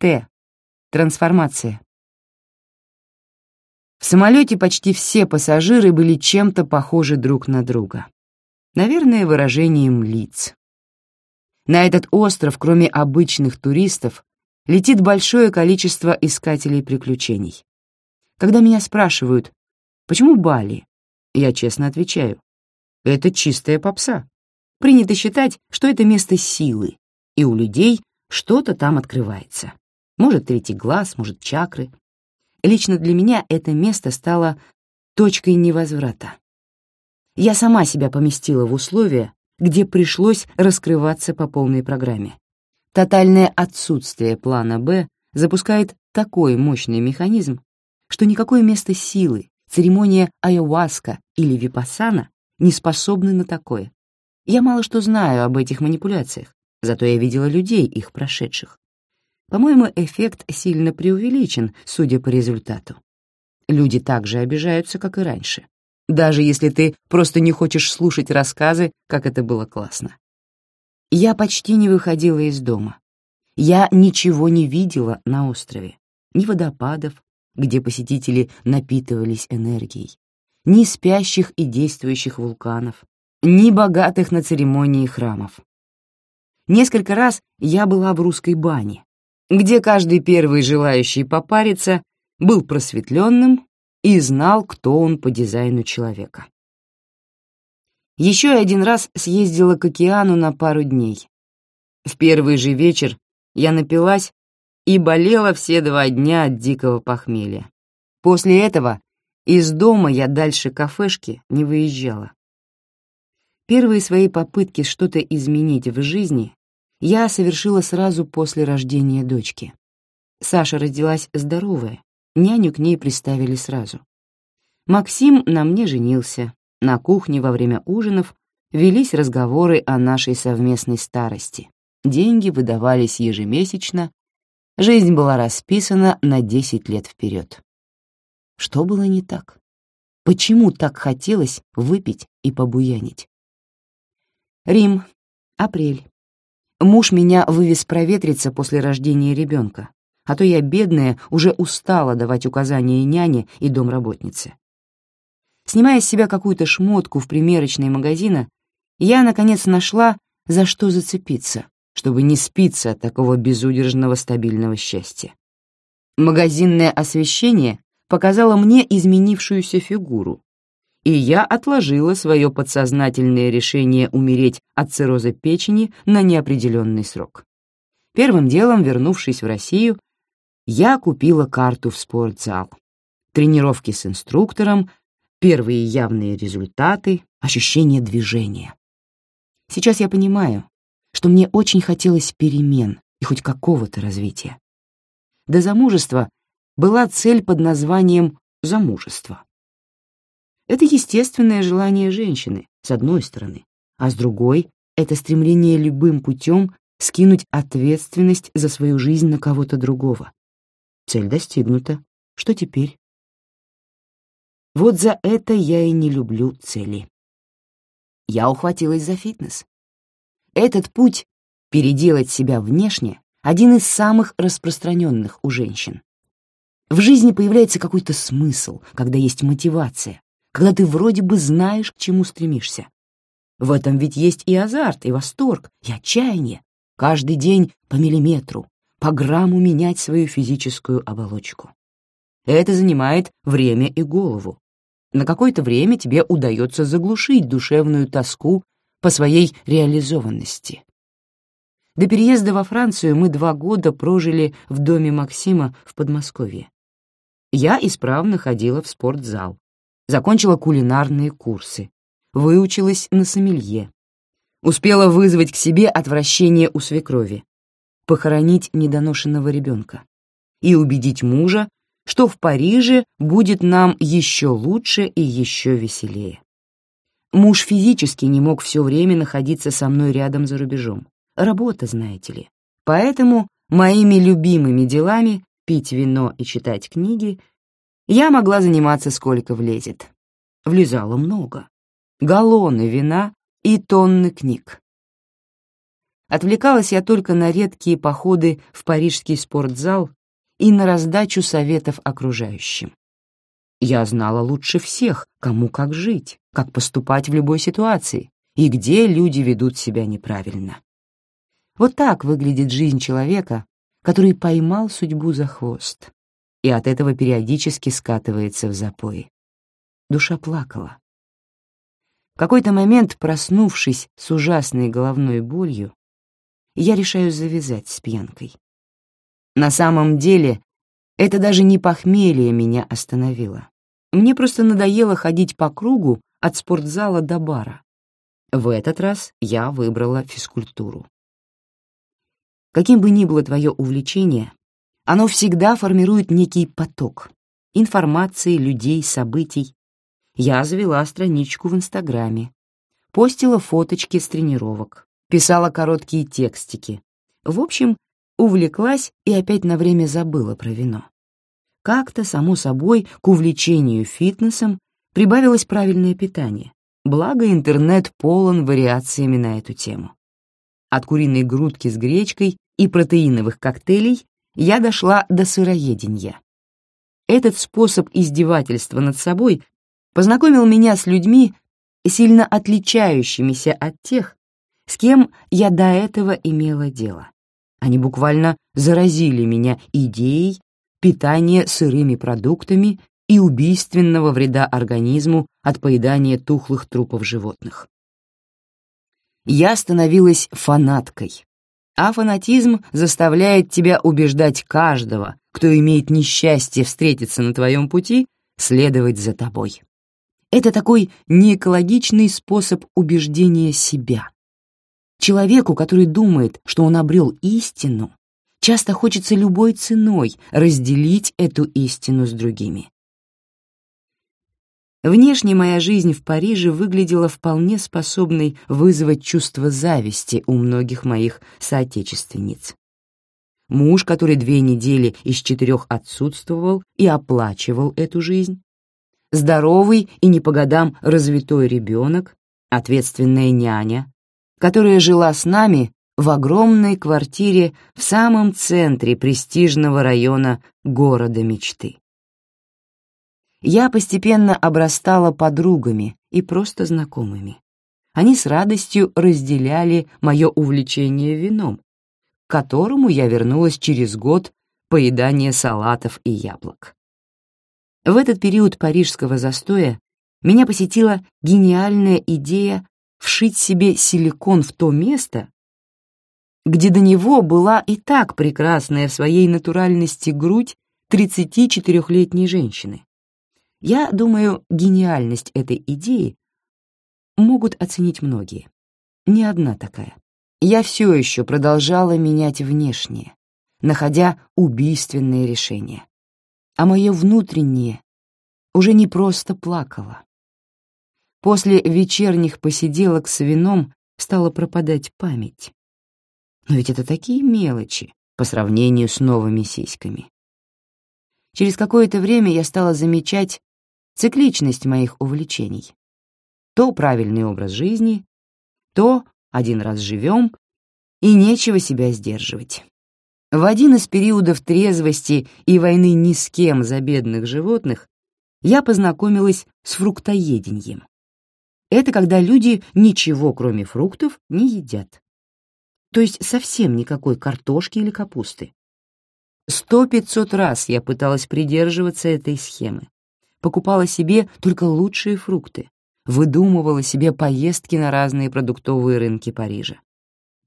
Т. Трансформация. В самолете почти все пассажиры были чем-то похожи друг на друга. Наверное, выражением лиц. На этот остров, кроме обычных туристов, летит большое количество искателей приключений. Когда меня спрашивают, почему Бали, я честно отвечаю, это чистая попса. Принято считать, что это место силы, и у людей что-то там открывается. Может, третий глаз, может, чакры. Лично для меня это место стало точкой невозврата. Я сама себя поместила в условия, где пришлось раскрываться по полной программе. Тотальное отсутствие плана «Б» запускает такой мощный механизм, что никакое место силы, церемония айуаска или випассана не способны на такое. Я мало что знаю об этих манипуляциях, зато я видела людей, их прошедших. По-моему, эффект сильно преувеличен, судя по результату. Люди так же обижаются, как и раньше, даже если ты просто не хочешь слушать рассказы, как это было классно. Я почти не выходила из дома. Я ничего не видела на острове. Ни водопадов, где посетители напитывались энергией, ни спящих и действующих вулканов, ни богатых на церемонии храмов. Несколько раз я была в русской бане, где каждый первый желающий попариться был просветленным и знал, кто он по дизайну человека. Еще один раз съездила к океану на пару дней. В первый же вечер я напилась и болела все два дня от дикого похмелья. После этого из дома я дальше кафешки не выезжала. Первые свои попытки что-то изменить в жизни я совершила сразу после рождения дочки. Саша родилась здоровая, няню к ней приставили сразу. Максим на мне женился, на кухне во время ужинов велись разговоры о нашей совместной старости. Деньги выдавались ежемесячно, жизнь была расписана на 10 лет вперед. Что было не так? Почему так хотелось выпить и побуянить? Рим, апрель. Муж меня вывез проветриться после рождения ребенка, а то я, бедная, уже устала давать указания няне и домработнице. Снимая с себя какую-то шмотку в примерочной магазина, я, наконец, нашла, за что зацепиться, чтобы не спиться от такого безудержного стабильного счастья. Магазинное освещение показало мне изменившуюся фигуру, и я отложила свое подсознательное решение умереть от цирроза печени на неопределенный срок. Первым делом, вернувшись в Россию, я купила карту в спортзал. Тренировки с инструктором, первые явные результаты, ощущение движения. Сейчас я понимаю, что мне очень хотелось перемен и хоть какого-то развития. До замужества была цель под названием «замужество». Это естественное желание женщины, с одной стороны, а с другой — это стремление любым путем скинуть ответственность за свою жизнь на кого-то другого. Цель достигнута. Что теперь? Вот за это я и не люблю цели. Я ухватилась за фитнес. Этот путь — переделать себя внешне — один из самых распространенных у женщин. В жизни появляется какой-то смысл, когда есть мотивация, когда ты вроде бы знаешь, к чему стремишься. В этом ведь есть и азарт, и восторг, и отчаяние. Каждый день по миллиметру, по грамму менять свою физическую оболочку. Это занимает время и голову. На какое-то время тебе удается заглушить душевную тоску по своей реализованности. До переезда во Францию мы два года прожили в доме Максима в Подмосковье. Я исправно ходила в спортзал, закончила кулинарные курсы, выучилась на сомелье, успела вызвать к себе отвращение у свекрови, похоронить недоношенного ребенка и убедить мужа, что в Париже будет нам еще лучше и еще веселее. Муж физически не мог все время находиться со мной рядом за рубежом. Работа, знаете ли. Поэтому моими любимыми делами пить вино и читать книги я могла заниматься сколько влезет. Влезало много. Галлоны вина и тонны книг. Отвлекалась я только на редкие походы в парижский спортзал и на раздачу советов окружающим. Я знала лучше всех, кому как жить, как поступать в любой ситуации и где люди ведут себя неправильно. Вот так выглядит жизнь человека, который поймал судьбу за хвост и от этого периодически скатывается в запои. Душа плакала. В какой-то момент, проснувшись с ужасной головной болью, я решаю завязать с пьянкой. На самом деле, это даже не похмелье меня остановило. Мне просто надоело ходить по кругу от спортзала до бара. В этот раз я выбрала физкультуру. Каким бы ни было твое увлечение, оно всегда формирует некий поток информации, людей, событий. Я завела страничку в Инстаграме, постила фоточки с тренировок, писала короткие текстики. В общем, увлеклась и опять на время забыла про вино. Как-то, само собой, к увлечению фитнесом прибавилось правильное питание, благо интернет полон вариациями на эту тему. От куриной грудки с гречкой и протеиновых коктейлей я дошла до сыроедения. Этот способ издевательства над собой познакомил меня с людьми, сильно отличающимися от тех, с кем я до этого имела дело. Они буквально заразили меня идеей питания сырыми продуктами и убийственного вреда организму от поедания тухлых трупов животных. Я становилась фанаткой, а фанатизм заставляет тебя убеждать каждого, кто имеет несчастье встретиться на твоем пути, следовать за тобой. Это такой неэкологичный способ убеждения себя. Человеку, который думает, что он обрел истину, часто хочется любой ценой разделить эту истину с другими. Внешне моя жизнь в Париже выглядела вполне способной вызвать чувство зависти у многих моих соотечественниц. Муж, который две недели из четырех отсутствовал и оплачивал эту жизнь, здоровый и не по годам развитой ребенок, ответственная няня, которая жила с нами в огромной квартире в самом центре престижного района города мечты. Я постепенно обрастала подругами и просто знакомыми. Они с радостью разделяли мое увлечение вином, к которому я вернулась через год поедания салатов и яблок. В этот период парижского застоя меня посетила гениальная идея вшить себе силикон в то место, где до него была и так прекрасная в своей натуральности грудь 34-летней женщины. Я думаю, гениальность этой идеи могут оценить многие. Не одна такая. Я все еще продолжала менять внешнее, находя убийственные решения. А мое внутреннее уже не просто плакало. После вечерних посиделок с вином стала пропадать память. Но ведь это такие мелочи по сравнению с новыми сиськами. Через какое-то время я стала замечать цикличность моих увлечений. То правильный образ жизни, то один раз живем, и нечего себя сдерживать. В один из периодов трезвости и войны ни с кем за бедных животных я познакомилась с фруктоедением. Это когда люди ничего, кроме фруктов, не едят. То есть совсем никакой картошки или капусты. Сто-пятьсот раз я пыталась придерживаться этой схемы. Покупала себе только лучшие фрукты, выдумывала себе поездки на разные продуктовые рынки Парижа.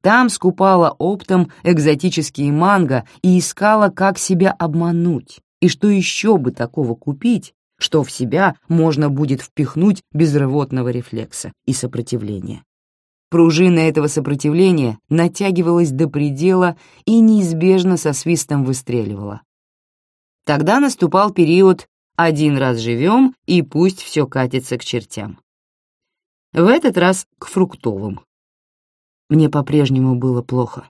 Там скупала оптом экзотические манго и искала, как себя обмануть, и что еще бы такого купить, что в себя можно будет впихнуть без рвотного рефлекса и сопротивления. Пружина этого сопротивления натягивалась до предела и неизбежно со свистом выстреливала. Тогда наступал период «один раз живем, и пусть все катится к чертям». В этот раз к фруктовым. Мне по-прежнему было плохо.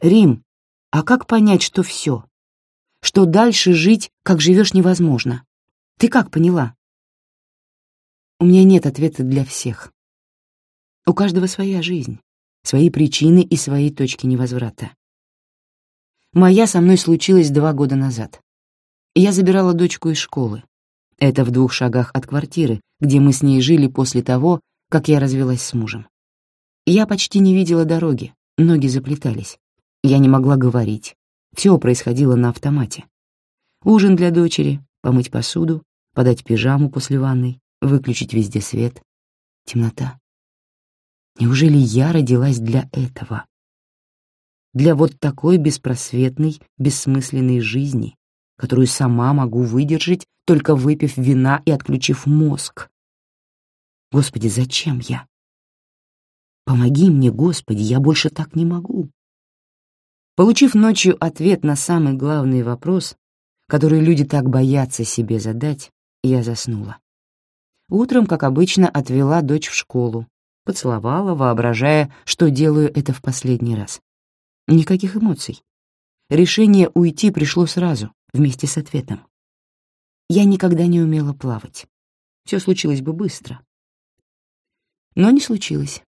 Рим, а как понять, что все? что дальше жить, как живешь, невозможно. Ты как поняла? У меня нет ответа для всех. У каждого своя жизнь, свои причины и свои точки невозврата. Моя со мной случилась два года назад. Я забирала дочку из школы. Это в двух шагах от квартиры, где мы с ней жили после того, как я развелась с мужем. Я почти не видела дороги, ноги заплетались. Я не могла говорить. Все происходило на автомате. Ужин для дочери, помыть посуду, подать пижаму после ванной, выключить везде свет. Темнота. Неужели я родилась для этого? Для вот такой беспросветной, бессмысленной жизни, которую сама могу выдержать, только выпив вина и отключив мозг. Господи, зачем я? Помоги мне, Господи, я больше так не могу. Получив ночью ответ на самый главный вопрос, который люди так боятся себе задать, я заснула. Утром, как обычно, отвела дочь в школу, поцеловала, воображая, что делаю это в последний раз. Никаких эмоций. Решение уйти пришло сразу, вместе с ответом. Я никогда не умела плавать. Все случилось бы быстро. Но не случилось.